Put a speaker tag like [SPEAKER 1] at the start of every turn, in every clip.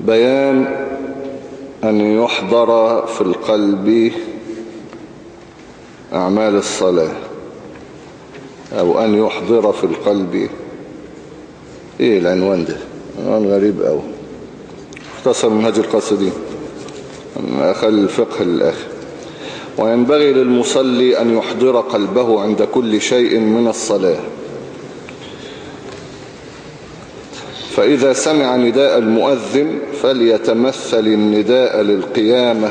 [SPEAKER 1] بيان أن يحضر في القلب أعمال الصلاة أو أن يحضر في القلب. إيه العنوان ده؟ عنوان غريب أوي. اختصر منهج القاصدين أخل الفقه للآخر وينبغي للمصلي أن يحضر قلبه عند كل شيء من الصلاة. فإذا سمع نداء المؤذن فليتمثل النداء للقيامة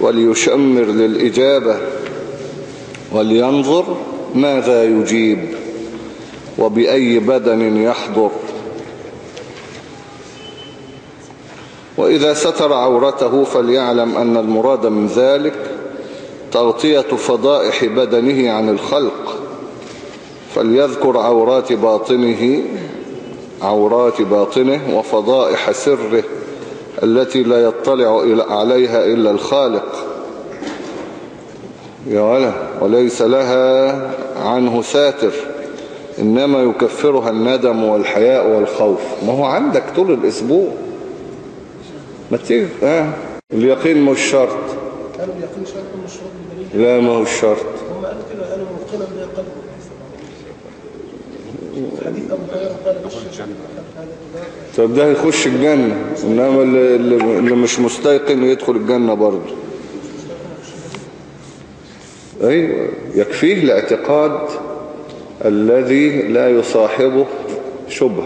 [SPEAKER 1] وليشمر للإجابة ولينظر ماذا يجيب وبأي بدن يحضر. وإذا ستر عورته فليعلم أن المراد من ذلك تغطية فضائح بدنه عن الخلق فليذكر عورات باطنه عورات باطنه وفضائح سره التي لا يطلع عليها إلا الخالق. يا ولا وليس لها عنه ساتر إنما يكفرها الندم والحياء والخوف. ما هو عندك طول الأسبوع. ما تيجي؟ آه. اليقين مش شرط لا ما هو الشرط
[SPEAKER 2] هم قالوا كده قالوا موقنا من قلبه حديث ابو هريره قال بشر هذا
[SPEAKER 1] طب ده يخش الجنة إنما اللي مش مستيقن يدخل الجنة برضه. أيوة يكفيه الاعتقاد الذي لا يصاحبه شبه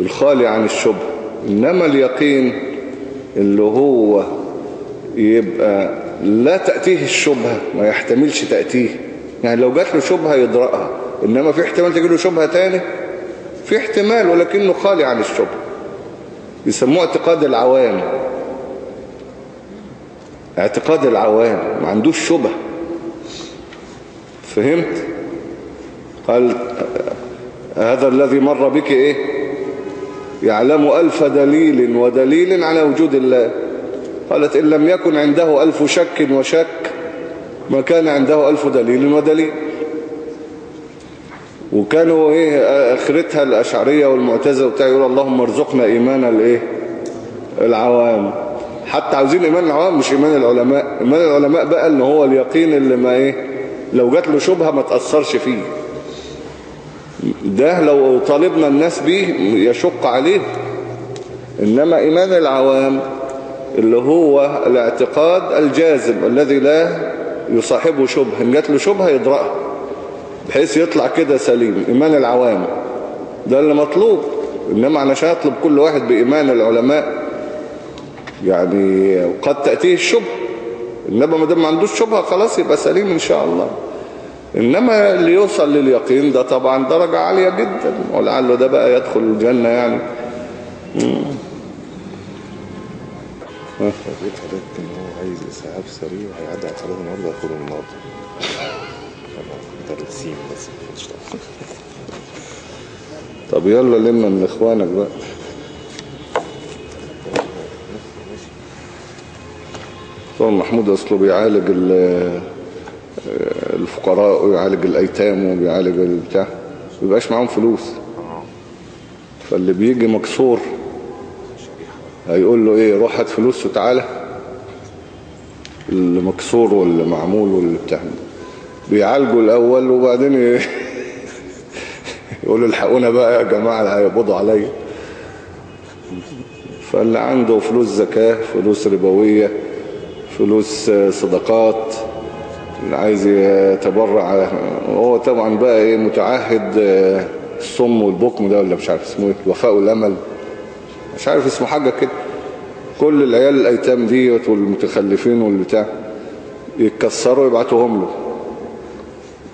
[SPEAKER 1] الخالي عن الشبه إنما اليقين اللي هو يبقى لا تأتيه الشبهة ما يحتملش تأتيه. يعني لو جات له شبهة يدرأها. إنما في احتمال تجي له شبهة تاني؟ في احتمال ولكنه خالي عن الشبهة. يسموه اعتقاد العوام. اعتقاد العوام ما عندوش شبهة. فهمت؟ قال هذا الذي مر بك إيه؟ يعلم ألف دليل ودليل على وجود الله. قالت إن لم يكن عنده ألف شك وشك ما كان عنده ألف دليل ودليل. وكانوا إيه اخرتها الأشعرية والمعتزلة وبتاع يقول اللهم ارزقنا إيمان الايه العوام. حتى عاوزين إيمان العوام مش إيمان العلماء. إيمان العلماء بقى إن هو اليقين اللي ما إيه لو جات له شبهة ما تأثرش فيه. ده لو طالبنا الناس بيه يشق عليه. إنما إيمان العوام اللي هو الاعتقاد الجازم الذي لا يصاحبه شبهة. إن جات له شبهة يدرأها. بحيث يطلع كده سليم إيمان العوام. ده اللي مطلوب. إنما علشان أطلب كل واحد بإيمان العلماء. يعني قد تأتيه الشبه. إنما ما دام ما عندوش شبهة خلاص يبقى سليم إن شاء الله. إنما اللي يوصل لليقين ده طبعا درجة عالية جدا. ولعله ده بقى يدخل الجنة يعني. مم.
[SPEAKER 3] لقيت حضرتك ان هو عايز اسعاف سريع؟ هيعدي على صلاه النهارده ياخده النهارده درسين بس.
[SPEAKER 1] طب يلا لما من إخوانك بقى. طبعا محمود أصله بيعالج ال- الفقراء ويعالج الأيتام وبيعالج البتاع بيبقاش معاهم فلوس. فاللي بيجي مكسور هيقول له إيه روح هات فلوس وتعالى. اللي مكسور واللي معمول واللي بتاع بيعالجوا الأول وبعدين ي- يقولوا الحقونا بقى يا جماعة هيقبضوا عليا. فاللي عنده فلوس زكاة فلوس ربوية فلوس صدقات اللي عايز يتبرع هو طبعا بقى إيه متعهد الصم والبكم ده ولا مش عارف اسمه إيه الوفاء والأمل. مش عارف اسمه حاجة كده. كل العيال الأيتام ديت والمتخلفين والبتاع يتكسروا يبعتوهم له.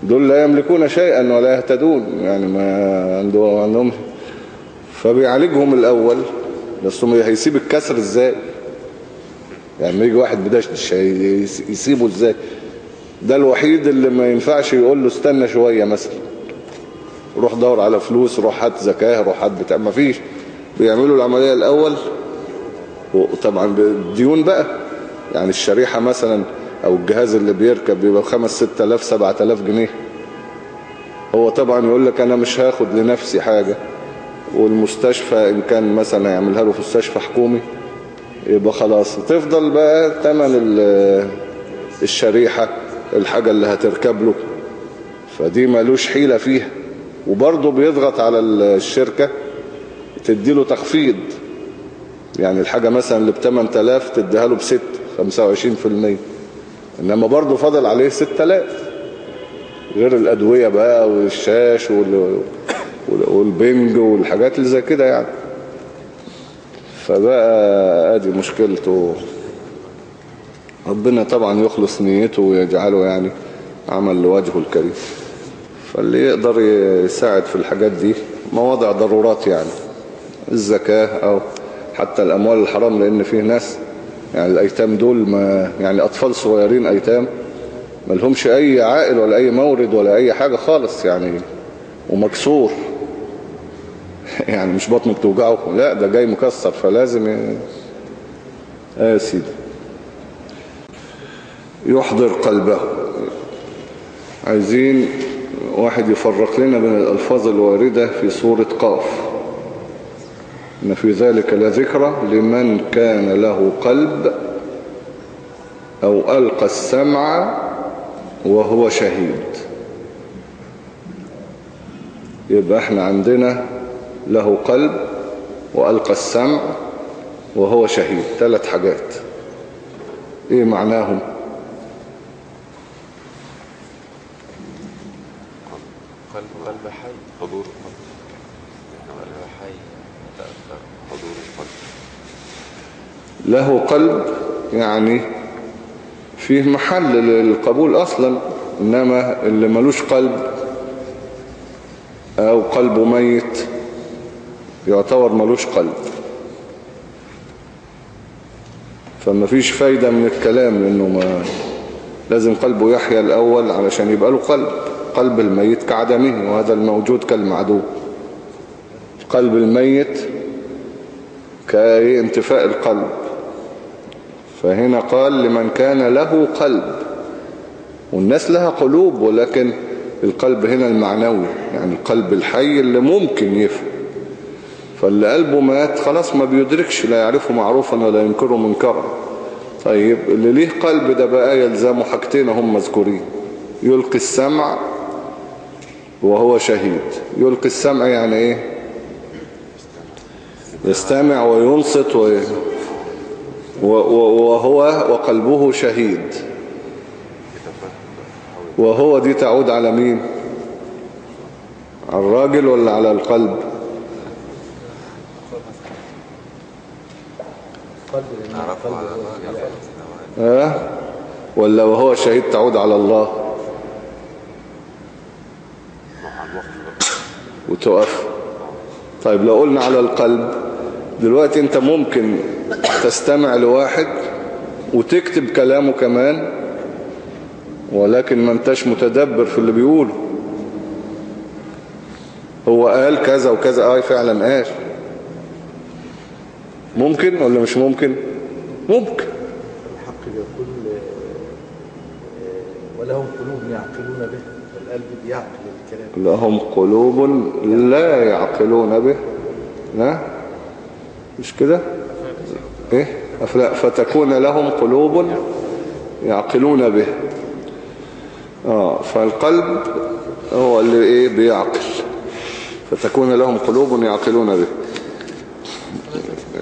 [SPEAKER 1] دول لا يملكون شيئا ولا يهتدون يعني ما عنده عندهم فبيعالجهم الأول بس هم هيسيب الكسر إزاي؟ يعني يجي واحد بدشتش يسيبه إزاي؟ ده الوحيد اللي ما ينفعش يقول له استنى شوية مثلا. روح دور على فلوس روح هات زكاة روح هات بتاع. ما فيش. بيعملوا العملية الأول وطبعا بالديون بقى. يعني الشريحة مثلا أو الجهاز اللي بيركب بيبقى خمس ست آلاف سبعة آلاف جنيه. هو طبعا يقول لك أنا مش هاخد لنفسي حاجة. والمستشفى إن كان مثلا يعملها له في مستشفى حكومي يبقى خلاص. تفضل بقى تمن ال- الشريحة الحاجة اللي هتركب له. فدي ملوش حيلة فيها. وبرضه بيضغط على الشركة تديله تخفيض. يعني الحاجة مثلا اللي ب 8000 تديها له بست 25% إنما برضه فضل عليه 6000 غير الأدوية بقى والشاش وال... وال- والبنج والحاجات اللي زي كده يعني. فبقى أدي مشكلته. ربنا طبعا يخلص نيته ويجعله يعني عمل لوجهه الكريم. فاللي يقدر يساعد في الحاجات دي مواضع ضرورات يعني. الزكاة أو حتى الأموال الحرام لأن فيه ناس يعني الأيتام دول ما يعني اطفال صغيرين أيتام ما لهمش أي عائل ولا أي مورد ولا أي حاجة خالص يعني ومكسور. يعني مش بطنك توجعه. لا ده جاي مكسر فلازم ي... آه سيدي. يحضر قلبه. عايزين واحد يفرق لنا بين الألفاظ الواردة في سورة قاف. إن في ذلك لذكرى لمن كان له قلب أو ألقى السمع وهو شهيد. يبقى إحنا عندنا له قلب وألقى السمع وهو شهيد. ثلاث حاجات. إيه معناهم
[SPEAKER 3] قلب قلب حي حضور قلب قلب حي يتأثر حضور القلب
[SPEAKER 1] له قلب يعني فيه محل للقبول أصلا إنما اللي ملوش قلب أو قلبه ميت يعتبر ملوش قلب. فما فيش فايدة من الكلام لأنه ما لازم قلبه يحيا الأول علشان يبقى له قلب. قلب الميت كعدمه وهذا الموجود كالمعدوم. قلب الميت كانتفاء القلب. فهنا قال لمن كان له قلب. والناس لها قلوب ولكن القلب هنا المعنوي يعني القلب الحي اللي ممكن يفهم. فاللي قلبه مات خلاص ما بيدركش لا يعرفه معروفا ولا ينكره منكرا. طيب اللي ليه قلب ده بقى يلزمه حاجتين هم مذكورين. يلقي السمع وهو شهيد. يلقي السمع يعني إيه؟ يستمع وينصت و... وهو وقلبه شهيد. وهو دي تعود على مين؟ على الراجل ولا على القلب. ها؟ ولا وهو شهيد تعود على الله؟ وتقف. طيب لو قلنا على القلب؟ دلوقتي انت ممكن تستمع لواحد وتكتب كلامه كمان ولكن ما انتش متدبر في اللي بيقوله. هو قال كذا وكذا آه فعلا قال. ممكن ولا مش ممكن؟ ممكن.
[SPEAKER 2] الحق بيقول آه، آه، ولهم قلوب يعقلون به القلب بيعقل الكلام.
[SPEAKER 1] لهم قلوب لا يعقلون به. لا مش كده؟ أفلا فتكون لهم قلوب يعقلون به. آه فالقلب هو اللي إيه؟ بيعقل. فتكون لهم قلوب يعقلون به.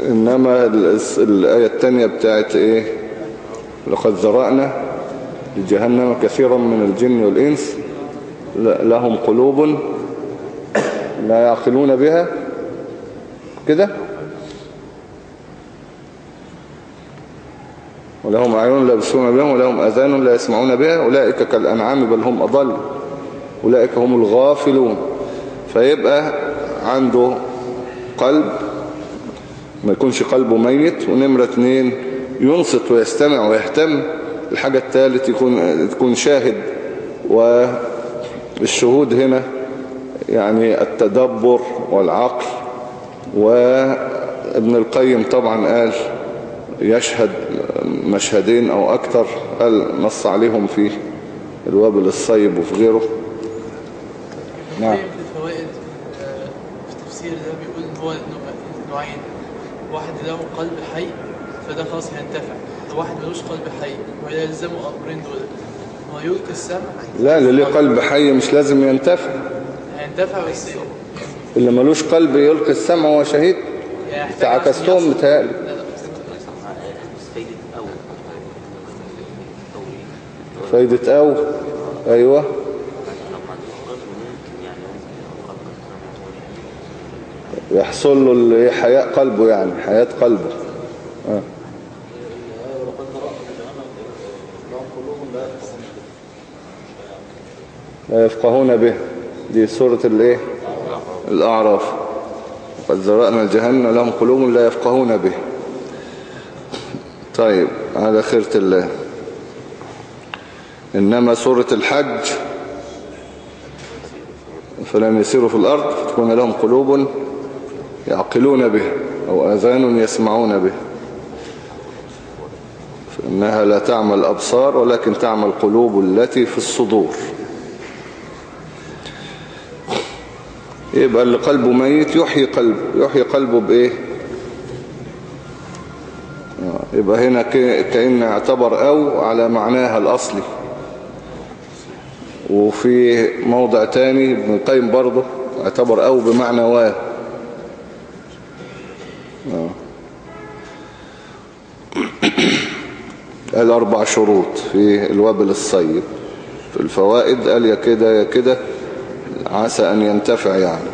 [SPEAKER 1] إنما ال- الآية التانية بتاعت إيه؟ لقد ذرأنا لجهنم كثيرا من الجن والإنس. لهم قلوب لا يعقلون بها. كده؟ ولهم أعين لا يبصرون بها ولهم أذان لا يسمعون بها. أولئك كالأنعام بل هم أضل. أولئك هم الغافلون. فيبقى عنده قلب ما يكونش قلبه ميت ونمرة اتنين ينصت ويستمع ويهتم. الحاجة الثالث يكون تكون شاهد. والشهود هنا يعني التدبر والعقل. وابن القيم طبعا قال يشهد مشهدين أو أكتر قال نص عليهم في الوابل الصيب وفي غيره؟ نعم.
[SPEAKER 4] في الفوائد آه، في التفسير ده بيقول واحد له قلب حي فده خلاص هينتفع. واحد ملوش قلب حي ويلزمه أمرين دول. هو يلقي السمع.
[SPEAKER 1] لا اللي ليه قلب حي مش لازم ينتفع.
[SPEAKER 4] هينتفع بس
[SPEAKER 1] اللي ملوش قلب يلقي السمع وهو شهيد. تعكستهم متهيألي
[SPEAKER 4] يصل- لا لا
[SPEAKER 5] بس فايدة
[SPEAKER 1] أو أيوة. يحصل له حياء قلبه يعني حياة قلبه. آه.
[SPEAKER 2] لا يفقهون
[SPEAKER 1] به. دي سورة الايه الأعراف. قد ذرأنا الجهنم لهم قلوب لا يفقهون به. طيب على خيرة الله. إنما سورة الحج فلن يسيروا في الأرض فتكون لهم قلوب يعقلون به أو آذان يسمعون به. فإنها لا تعمل الأبصار ولكن تعمل القلوب التي في الصدور. يبقى اللي قلبه ميت يحيي قلبه يحيي قلبه بإيه؟ يبقى هنا كأن اعتبر أو على معناها الأصلي. وفي موضع تاني ابن القيم برضه اعتبر أو بمعنى آه. قال أربع شروط في الوابل الصيب. في الفوائد قال يا كده يا كده عسى أن ينتفع يعني.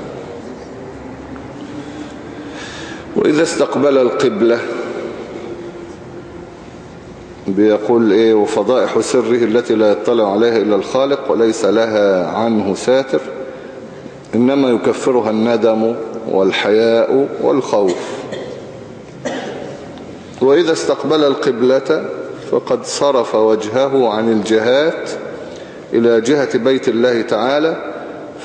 [SPEAKER 1] وإذا استقبل القبلة بيقول إيه وفضائح سره التي لا يطلع عليها إلا الخالق وليس لها عنه ساتر إنما يكفرها الندم والحياء والخوف. وإذا استقبل القبلة فقد صرف وجهه عن الجهات إلى جهة بيت الله تعالى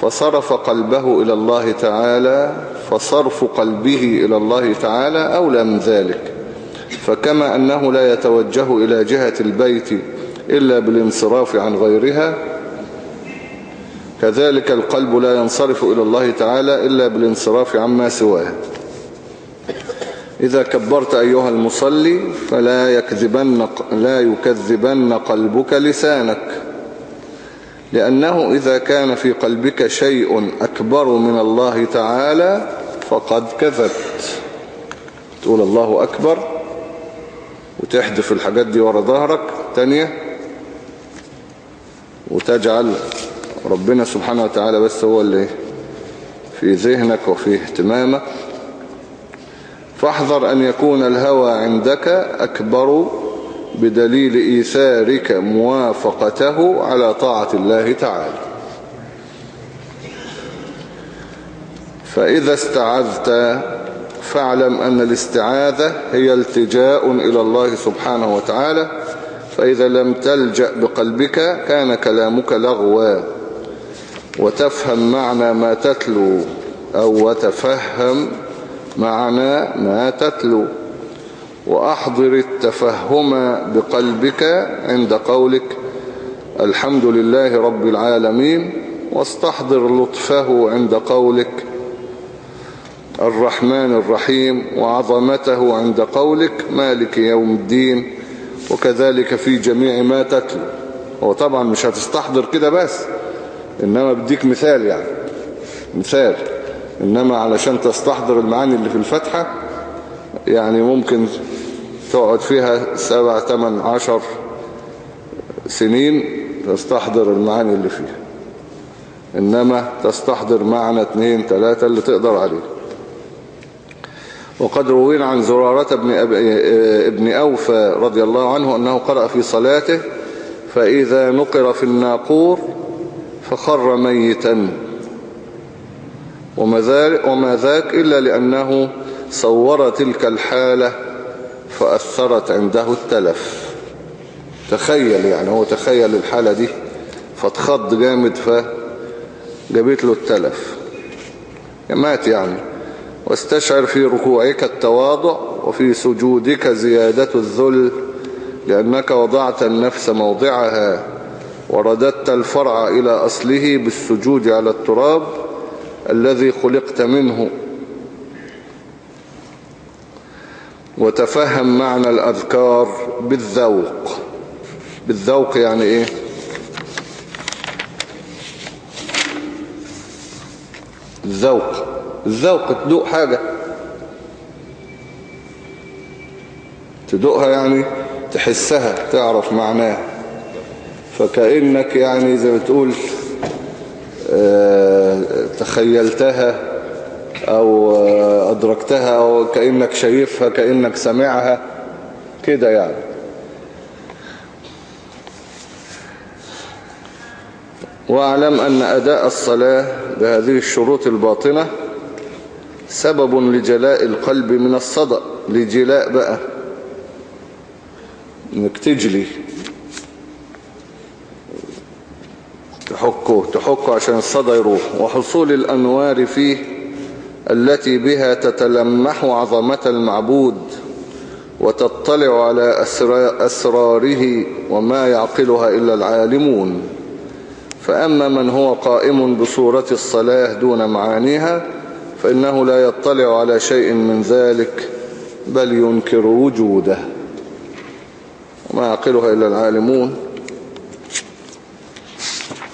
[SPEAKER 1] فصرف قلبه إلى الله تعالى فصرف قلبه إلى الله تعالى أولى من ذلك. فكما أنه لا يتوجه إلى جهة البيت إلا بالانصراف عن غيرها كذلك القلب لا ينصرف إلى الله تعالى إلا بالانصراف عما سواه. إذا كبرت أيها المصلي فلا يكذبن لا يكذبن قلبك لسانك لأنه إذا كان في قلبك شيء أكبر من الله تعالى فقد كذبت. تقول الله أكبر؟ وتحدف الحاجات دي ورا ظهرك تانية وتجعل ربنا سبحانه وتعالى بس هو اللي في ذهنك وفي اهتمامك. فاحذر أن يكون الهوى عندك أكبر بدليل إيثارك موافقته على طاعة الله تعالى. فإذا استعذت فاعلم أن الاستعاذة هي التجاء إلى الله سبحانه وتعالى فإذا لم تلجأ بقلبك كان كلامك لغوا وتفهم معنى ما تتلو أو وتفهم معنى ما تتلو. وأحضر التفهم بقلبك عند قولك الحمد لله رب العالمين واستحضر لطفه عند قولك. الرحمن الرحيم وعظمته عند قولك مالك يوم الدين وكذلك في جميع ما تتلو. هو طبعا مش هتستحضر كده بس إنما بديك مثال يعني. مثال إنما علشان تستحضر المعاني اللي في الفتحة يعني ممكن تقعد فيها سبع تمن عشر سنين تستحضر المعاني اللي فيها. إنما تستحضر معنى اتنين تلاتة اللي تقدر عليه. وقد روينا عن زرارة ابن, ابن أوفى رضي الله عنه أنه قرأ في صلاته فإذا نقر في الناقور فخر ميتا. وما ذاك إلا لأنه صور تلك الحالة فأثرت عنده التلف. تخيل يعني هو تخيل الحالة دي فاتخض جامد فجابت له التلف. مات يعني. واستشعر في ركوعك التواضع وفي سجودك زيادة الذل لأنك وضعت النفس موضعها ورددت الفرع إلى أصله بالسجود على التراب الذي خلقت منه. وتفهم معنى الأذكار بالذوق. بالذوق يعني إيه؟ الذوق. الذوق تدوق حاجة. تدوقها يعني تحسها تعرف معناها. فكأنك يعني زي ما تقول آه، تخيلتها أو آه، أدركتها أو كأنك شايفها كأنك سمعها كده يعني. واعلم أن أداء الصلاة بهذه الشروط الباطنة سبب لجلاء القلب من الصدأ. لجلاء بقى. إنك تجلي. تحكه تحكه عشان الصدى يروح. وحصول الأنوار فيه التي بها تتلمح عظمة المعبود وتطلع على أسرا- أسراره وما يعقلها إلا العالمون. فأما من هو قائم بصورة الصلاة دون معانيها فإنه لا يطلع على شيء من ذلك بل ينكر وجوده. وما يعقلها إلا العالمون.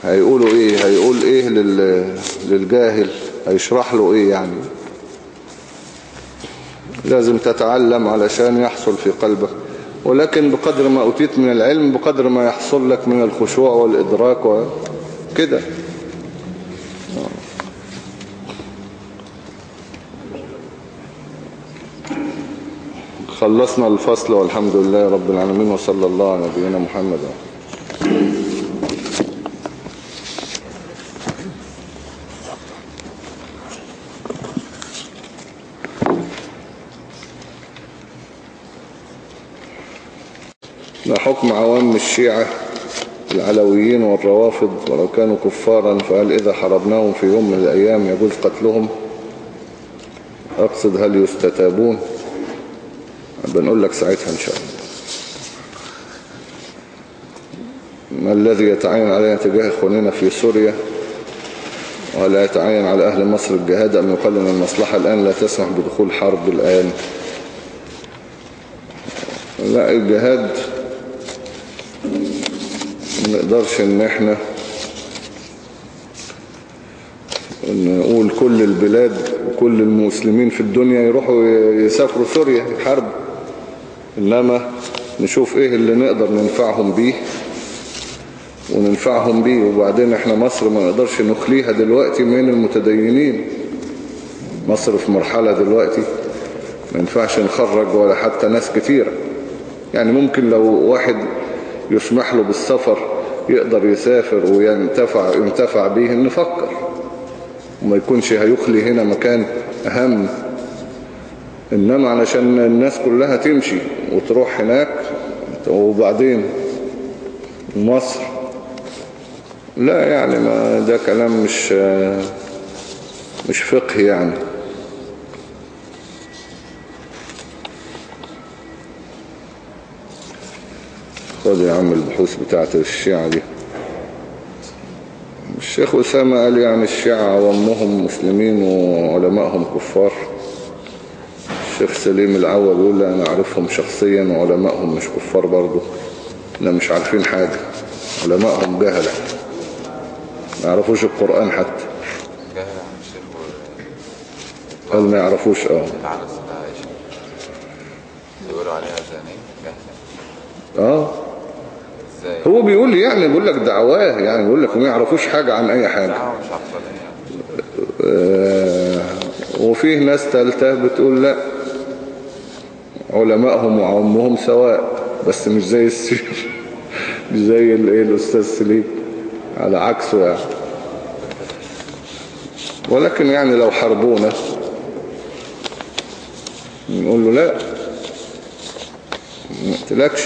[SPEAKER 1] هيقولوا إيه؟ هيقول لل... للجاهل؟ هيشرح له إيه يعني؟ لازم تتعلم علشان يحصل في قلبك. ولكن بقدر ما أتيت من العلم بقدر ما يحصل لك من الخشوع والإدراك وكده خلصنا الفصل والحمد لله رب العالمين وصلى الله على نبينا محمد. ما حكم عوام الشيعة العلويين والروافض ولو كانوا كفارا فهل إذا حربناهم في يوم من الأيام يجوز قتلهم؟ أقصد هل يستتابون؟ بنقول لك ساعتها إن شاء الله. ما الذي يتعين علينا تجاه إخواننا في سوريا؟ ولا يتعين على أهل مصر الجهاد أم يقال أن المصلحة الآن لا تسمح بدخول حرب الآن؟ لا الجهاد نقدرش إن إحنا نقول كل البلاد وكل المسلمين في الدنيا يروحوا يسافروا سوريا يحاربوا إنما نشوف إيه اللي نقدر ننفعهم بيه وننفعهم بيه. وبعدين إحنا مصر ما نقدرش نخليها دلوقتي من المتدينين. مصر في مرحلة دلوقتي ما ينفعش نخرج ولا حتى ناس كتيرة يعني ممكن لو واحد يسمح له بالسفر يقدر يسافر وينتفع ينتفع به نفكر. وما يكونش هيخلي هنا مكان أهم. إنما علشان الناس كلها تمشي وتروح هناك وبعدين مصر. لا يعني ما ده كلام مش مش فقه يعني. خد يا عم البحوث بتاعت الشيعة دي. الشيخ أسامة قال يعني الشيعة عوامهم مسلمين وعلمائهم كفار. الشيخ سليم العوا بيقول لا أنا أعرفهم شخصيا وعلمائهم مش كفار برضو لا مش عارفين حاجة. علمائهم جهلة. ما يعرفوش القرآن حتى. قال ما يعرفوش
[SPEAKER 3] آه. عليها آه؟
[SPEAKER 1] هو بيقول لي يعني بيقول لك دعواه يعني بيقول لك ما يعرفوش حاجة عن أي حاجة. آه، وفيه ناس تالتة بتقول لا. علمائهم وعمهم سواء بس مش زي السير مش زي الايه الأستاذ سليم. على عكسه يعني. ولكن يعني لو حربونا نقول له لا. ما قلتلكش.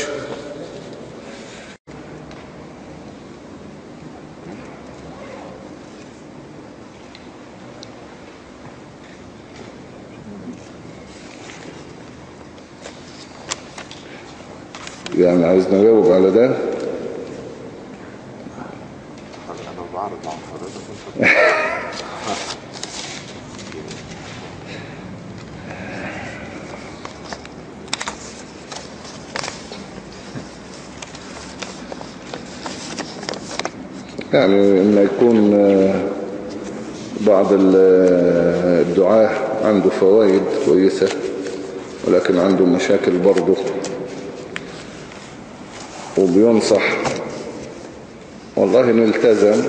[SPEAKER 1] يعني عايز نجاوب على ده يعني ان يكون آه، بعض آه، الدعاة عنده فوائد كويسة ولكن عنده مشاكل برضه. وبينصح. والله نلتزم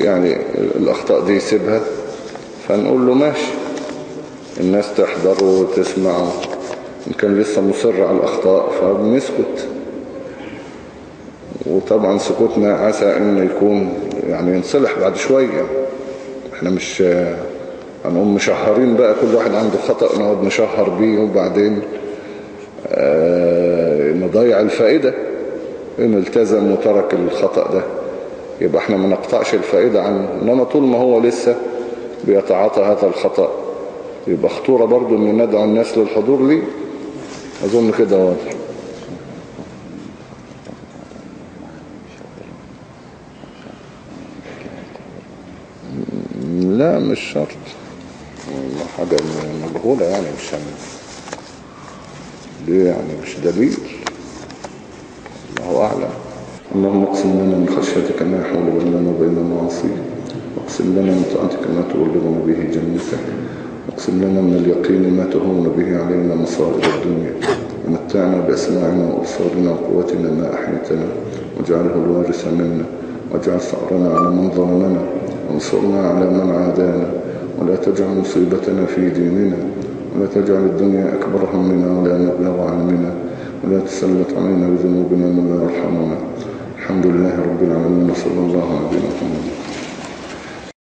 [SPEAKER 1] يعني الأخطاء دي يسيبها فنقول له ماشي. الناس تحضر وتسمع. إن كان لسه مصر على الأخطاء فبنسكت. وطبعا سكوتنا عسى ان يكون يعني ينصلح بعد شوية. إحنا مش هنقوم مشهرين بقى كل واحد عنده خطأ نقعد نشهر بيه وبعدين نضيع الفائدة. إن التزم وترك الخطأ ده يبقى إحنا ما نقطعش الفائدة عنه. إنما طول ما هو لسه بيتعاطى هذا الخطأ. يبقى خطورة برضو ان ندعو الناس للحضور ليه أظن كده واضح. لا مش شرط. حاجة مجهولة يعني مش هم دي يعني؟ مش دليل. الله أعلم. اللهم أقسم لنا من خشيتك ما يحول بيننا وبين معاصيك. واقسم لنا من طاعتك ما تبلغنا به جنتك. واقسم لنا من اليقين ما تهون به علينا مصائب الدنيا. ومتعنا بأسماعنا وأبصارنا وقوتنا ما أحيتنا. واجعله الوارث منا. واجعل ثأرنا على من ظلمنا. وانصرنا على من عادانا. ولا تجعل مصيبتنا في ديننا. ولا تجعل الدنيا أكبر همنا ولا مبلغ علمنا ولا تسلط علينا بذنوبنا من لا يرحمنا. الحمد لله رب العالمين صلى الله عليه وسلم